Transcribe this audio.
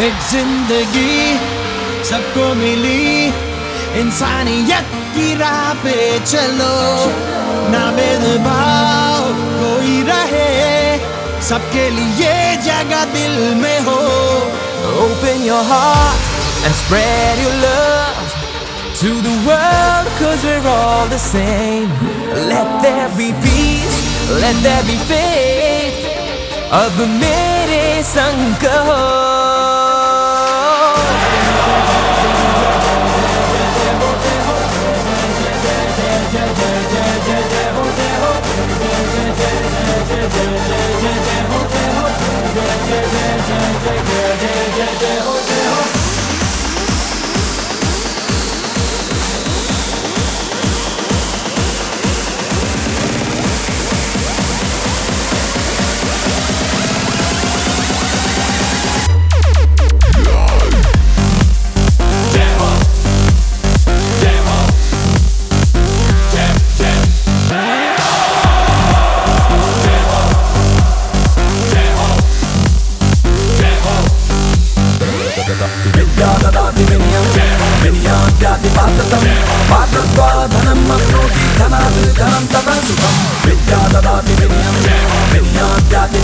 एक ज़िंदगी सबको मिली इंसानियत की राह पे चलो ना भेदभाव कोई रहे सबके लिए जगह दिल में हो Open your heart and spread your love to the world cause we're all the same Let there be peace, let there be faith अब मेरे संग हो ददाति विनयं विज्ञाप्याति